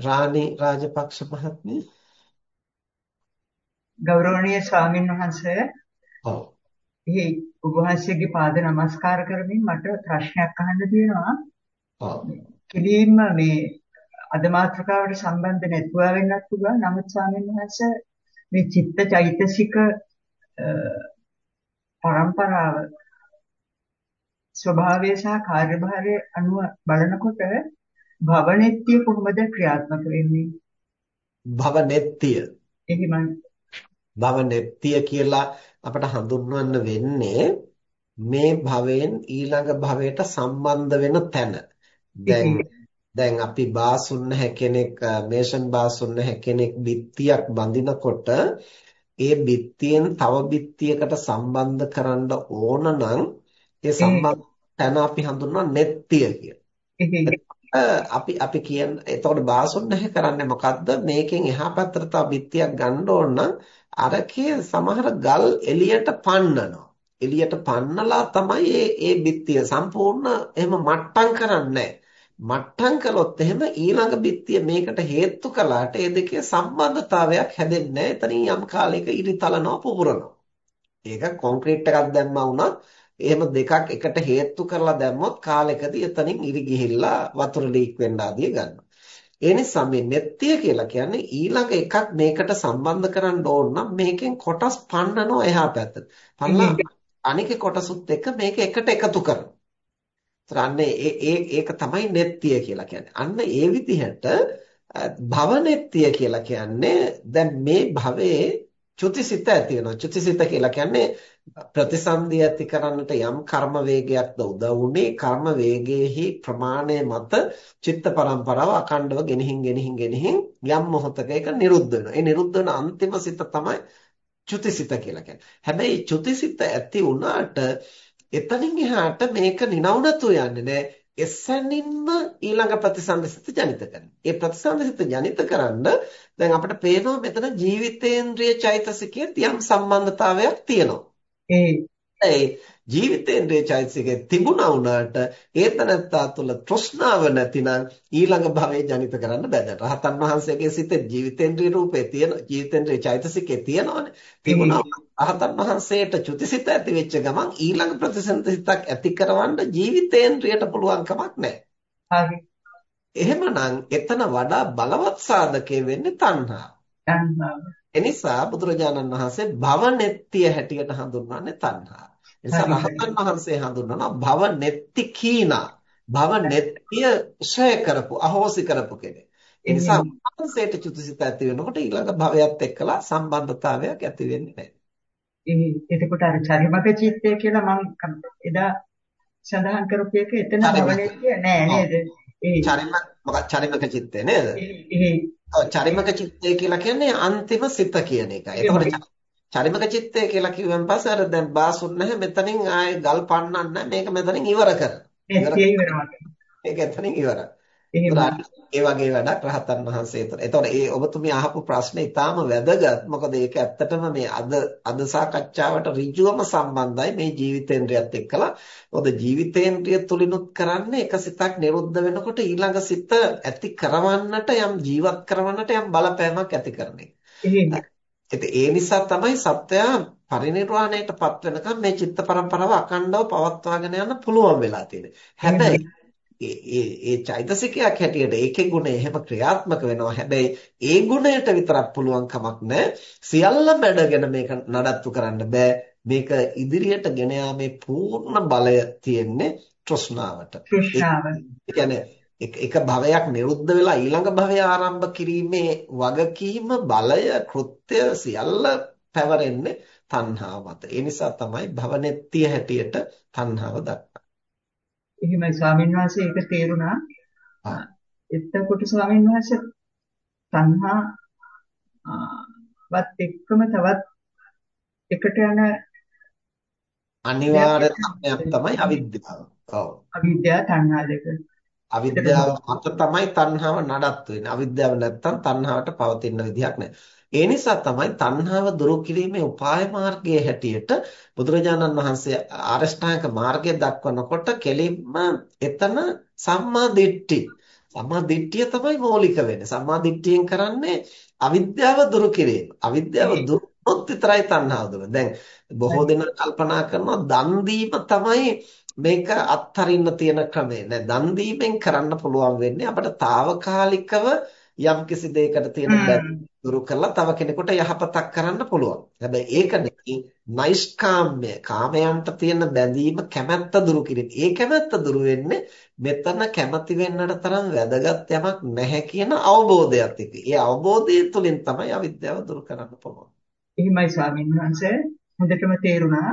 රාණි රාජපක්ෂ මහත්මිය ගෞරවනීය ස්වාමින් වහන්සේ ඔව්. එහි වහන්සේගේ පාද නමස්කාර කරමින් මට ප්‍රශ්නයක් අහන්න තියෙනවා. ඔව්. කෙලින්ම මේ අද මාතෘකාවට සම්බන්ධ නැතුව වෙන්නත් පුළුවන් නමුත් ස්වාමින් වහන්සේ මේ චිත්ත චෛතසික පරම්පරාව ස්වභාවය සහ කාර්යභාරය අනුව බලනකොට භවනෙත්‍ය කොහොමද ක්‍රියාත්මක වෙන්නේ? භවනෙත්‍ය. එහෙමයි. භවනෙත්‍ය කියලා අපට හඳුන්වන්න වෙන්නේ මේ භවයෙන් ඊළඟ භවයට සම්බන්ධ වෙන තැන. දැන් දැන් අපි බාසුන්න හැකෙනෙක් මේෂන් බාසුන්න හැකෙනෙක් බිත්තියක් බඳිනකොට ඒ බිත්තියෙන් තව බිත්තියකට සම්බන්ධ කරන්න ඕන නම් ඒ සම්බන්ධ තැන අපි හඳුන්වනවා නෙත්‍ය කියලා. අපි අපි කියන එතකොට බාසුන් නැහැ කරන්නේ මොකද්ද? මේකෙන් එහා පැත්තට තව බිත්තියක් ගන්න ඕන නම් අරකේ සමහර ගල් එළියට පන්නනවා. එළියට පන්නලා තමයි ඒ ඒ බිත්තිය සම්පූර්ණ එහෙම මට්ටම් කරන්නේ. මට්ටම් කළොත් එහෙම ඊළඟ බිත්තිය මේකට හේතු කළාට ඒ දෙකේ සම්බන්ධතාවයක් හැදෙන්නේ එතනින් යම් කාලයක ඉරි තලනවා පුපුරනවා. ඒක කොන්ක්‍රීට් එකක් දැම්මා වුණත් එහෙම දෙකක් එකට හේතු කරලා දැම්මොත් කාලෙකදී එතනින් ඉරි ගිහිල්ලා වතුර ලීක් වෙන්න ආදිය ගන්නවා. ඒ නිසා මේ නෙත්තිය කියලා කියන්නේ ඊළඟ එකක් මේකට සම්බන්ධ කරන්න ඕන නම් මේකෙන් කොටස් පන්නනවා එහා පැත්තට. පන්නලා අනික කොටසුත් එක්ක මේක එකට එකතු කරනවා. අන්නේ ඒ ඒක තමයි නෙත්තිය කියලා කියන්නේ. අන්න ඒ විදිහට භවනෙත්තිය කියලා කියන්නේ දැන් මේ භවයේ චුතිසිත ඇති වෙනවා. චුතිසිත කියලා කියන්නේ ප්‍රතිසන්දිය ඇති කරන්නට යම් කර්ම වේගයක්ද උදව් වුනේ කර්ම වේගයේහි ප්‍රමාණය මත චිත්ත පරම්පරාව අඛණ්ඩව ගෙනihin ගෙනihin ගෙනihin යම් මොහොතක ඒක නිරුද්ධ වෙනවා. ඒ නිරුද්ධ වෙන අන්තිම සිත තමයි චුතිසිත කියලා කියන්නේ. හැබැයි චුතිසිත ඇති වුණාට එතනින් එහාට මේක නිනවුනතු යන්නේ නෑ. එසැනින්ම ඊළඟ ප්‍රතිසන්දිසිත ජනිත කරනවා. ඒ ප්‍රතිසන්දිසිත ජනිත කරන්න දැන් අපිට පේනවා මෙතන ජීවිතේන්ද්‍රිය චෛතසිකයේ යම් සම්බන්ධතාවයක් තියෙනවා. ඒ ජීවිතේන්ද්‍රයේ චෛතසිකේ තිබුණා වුණාට ඒතනත්තා තුළ තෘෂ්ණාව නැතිනම් ඊළඟ භවයේ ජනිත කරන්න බෑ. රහතන් වහන්සේගේ සිතේ ජීවිතේන්ද්‍රිය රූපේ තියෙන ජීවිතේන්ද්‍රයේ චෛතසිකේ තියෙනවනේ. තිබුණා රහතන් වහන්සේට චුතිසිත ඇති වෙච්ච ගමන් ඊළඟ ප්‍රතිසන්දිතක් ඇති කරවන්න ජීවිතේන්ද්‍රයට පුළුවන් කමක් නැහැ. එහෙමනම් එතන වඩා බලවත් සාධකේ වෙන්නේ තණ්හාව. තණ්හාව. එනිසා බුදුරජාණන් වහන්සේ භවනෙත්‍ය හැටියට හඳුන්වන්නේ තණ්හාව. එනිසා රහතන් වහන්සේ හඳුන්වනවා භවනෙත්ති කීනා. භවනෙත්‍ය ක්ෂය කරපු, අහෝසි කරපු කෙනෙක්. ඒ නිසා වහන්සේට චුතිසිත ඇති වෙනකොට ඊළඟ භවයත් එක්කලා සම්බන්ධතාවයක් ඇති වෙන්නේ නැහැ. එතකොට අර චරිමක චිත්තය කියලා මම එදා සඳහන් කරපු එක එතන භවනෙත්‍ය නෑ නේද? ඒ චරිම මොකක් චරිමක චිත්තය නේද? චරිමක චිත්තය කියලා කියන්නේ අන්තිම සිත කියන එකයි. එතකොට චරිමක චිත්තය කියලා කිව්වන් පස්සේ අර දැන් බාසුන් නැහැ මෙතනින් ආයේ ගල් පන්නන්න මේක මෙතනින් ඉවර කරනවා. ඒක එතනින් ඉවරයි. ඒ වගේ වැඩක් රහතන් වහන්සේ එතන. එතකොට ඒ ඔබතුමිය අහපු ප්‍රශ්නේ ඊටාම වැදගත්. මොකද ඒක ඇත්තටම මේ අද අද සාකච්ඡාවට ඍජුවම සම්බන්ධයි මේ ජීවිතේන්ද්‍රයත් එක්කලා. මොකද ජීවිතේන්ද්‍රය තුලිනුත් කරන්නේ එක සිතක් නිරුද්ධ වෙනකොට ඊළඟ සිත ඇති කරවන්නට යම් ජීවත් කරවන්නට යම් බලපෑමක් ඇති කරන එක. ඒ නිසා තමයි සත්වයා පරිණිරවාණයටපත් වෙනකම් මේ චිත්ත පරම්පරාව අකණ්ඩව පවත්වාගෙන යන්න පුළුවන් වෙලා තියෙන්නේ. හැබැයි ඒ ඒ චෛතසිකයක් හැටියට ඒකේ ගුණය එහෙම ක්‍රියාත්මක වෙනවා. හැබැයි ඒ ගුණයට විතරක් පුළුවන් කමක් නැහැ. සියල්ල මැඩගෙන මේක නඩත්තු කරන්න බෑ. මේක ඉදිරියට ගෙන යාමේ පූර්ණ බලය තියෙන්නේ තෘෂ්ණාවට. තෘෂ්ණාව. ඒ කියන්නේ එක භවයක් නිරුද්ධ වෙලා ඊළඟ භවය ආරම්භ කිරීමේ වගකීම බලය කෘත්‍ය සියල්ල පැවරෙන්නේ තණ්හාව මත. ඒ නිසා තමයි භවනෙත්‍ය හැටියට තණ්හාව දක්වන්නේ. එහෙමයි ස්වාමීන් වහන්සේ ඒක තේරුණා. එතකොට ස්වාමීන් වහන්සේ තණ්හා වත් එක්කම තවත් එකට යන අනිවාර්ය තත්ත්වයක් තමයි අවිද්‍යාව. ඔව්. අවිද්‍යාව තණ්හා දෙක. අවිද්‍යාව මත තමයි තණ්හාව නඩත්තු වෙන්නේ. අවිද්‍යාව නැත්තම් තණ්හාවට පවතින විදිහක් නැහැ. ඒ නිසා තමයි තණ්හාව දුරු කිරීමේ උපාය මාර්ගයේ හැටියට බුදුරජාණන් වහන්සේ ආරෂ්ඨාංග මාර්ගය දක්වනකොට කෙලින්ම එතන සම්මා දිට්ඨි සම්මා දිට්ඨිය තමයි මৌলিක වෙන්නේ. සම්මා දිට්ඨියෙන් කරන්නේ අවිද්‍යාව දුරු කිරීම. අවිද්‍යාව දුරු වුණොත් විතරයි තණ්හාව දුර. දැන් බොහෝ දෙනා කල්පනා කරනවා දන් දීම තමයි මේක අත්හරින්න තියෙන ක්‍රමය. නෑ දන් දීමෙන් කරන්න පුළුවන් වෙන්නේ අපිට తాවකාලිකව යම්කිසි දෙයකට තියෙන දුරු කරලා තව කෙනෙකුට යහපතක් කරන්න පුළුවන්. හැබැයි ඒක නෙකී නෛෂ්කාම්‍ය කාමයන්ට තියෙන බැඳීම කැමැත්ත දුරු කිරීම. ඒ කැමැත්ත දුරු වෙන්නේ මෙතන කැමති වෙන්නට තරම් වැදගත් යමක් නැහැ කියන අවබෝධයත් එක්ක. ඒ අවබෝධය තුළින් තමයි අවිද්‍යාව දුරු කරන්න පුළුවන්. එහෙමයි ස්වාමීන් වහන්සේ හොඳටම තේරුණා.